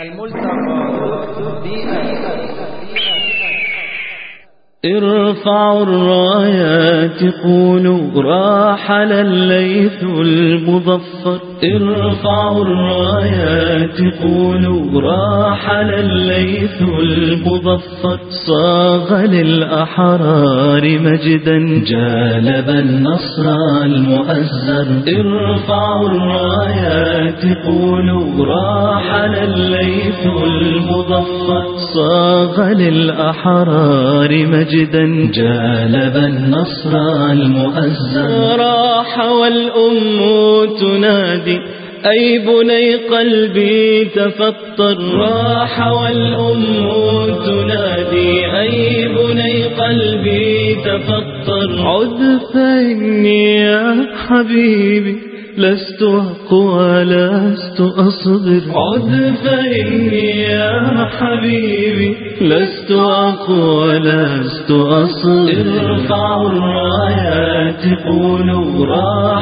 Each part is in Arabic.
الملتقى بأي ارفعوا الرايات قولوا راحل الليث المظفر. ارفعوا الرايات قولوا راحل الليث المظفر. صاغ للأحرار مجدا جالب النصر المؤزر ارفعوا الرايات قولوا راحل الليث المظفر. صاغ للأحرار مجدا جالب النصر المؤزر راح والأم تنادي. أي بني قلبي تفطر. راح والأم تنادي. أي بني قلبي تفطر. عد فإني يا حبيبي. لست أقوى لست أصبر عد فإني يا حبيبي لست أقوى لست أصبر ارفعوا الرايات قولوا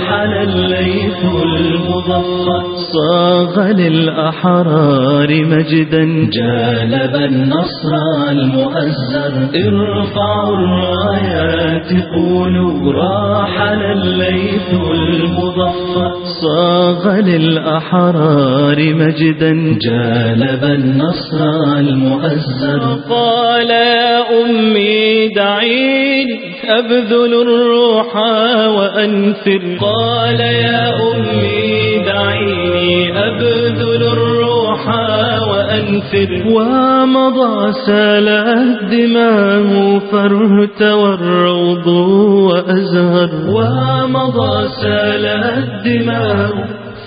راحل الليث المظفر صاغ للأحرار مجدا. جالب النصر المؤزر. ارفعوا الرايات قولوا راحل الليث المظفر صاغ للأحرار مجدا. جالب النصر المؤزر. قال يا أمي دعيني. أبذل الروح وأنفر. قال يا أمي دعيني أبذل الروح وأنفر. ومضى سالت دماه فارتوى الروض وأزهر. ومضى سالت دماه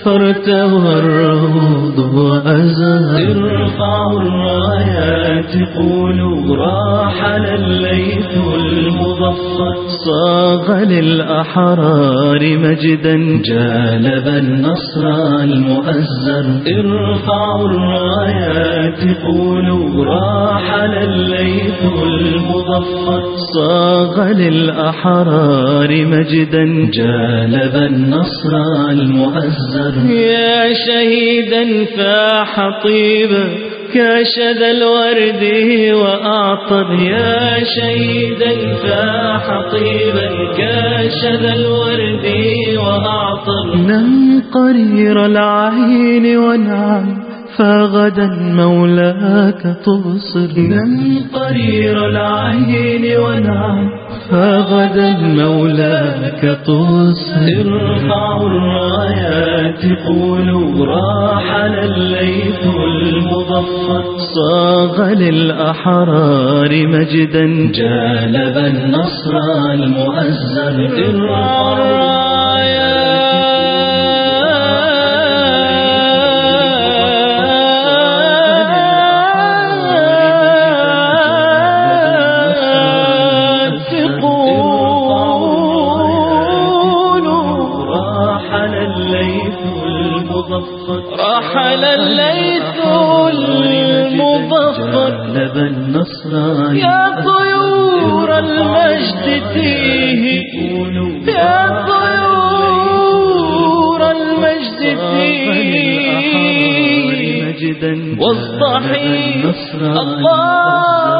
فارتوى الروض وأزهر. ارفعوا الرايات قولوا راحل صاغ للأحرار مجدا. جالب النصر المؤزر. ارفعوا الرايات قولوا راحل الليث المظفر صاغ للأحرار مجدا. جالب النصر المؤزر. يا شهيدا فاح طيبا. كاشد الورد وأعطر يا شهيدا فاح طيبا كاشد الورد وأعطر نم قرير العين وانعم فغدا مولاك تبصر. نم قرير العين وانعم فغدا مولاك تبصر ارفعوا الرايات قولوا راحل الليث المظفر صاغ للأحرار مجدا. جالب النصر المؤزر ارفعوا رحل الليث المظفر جلب النصر يا طيور المجد تيه يا طيور المجد مجدا واصطحي الله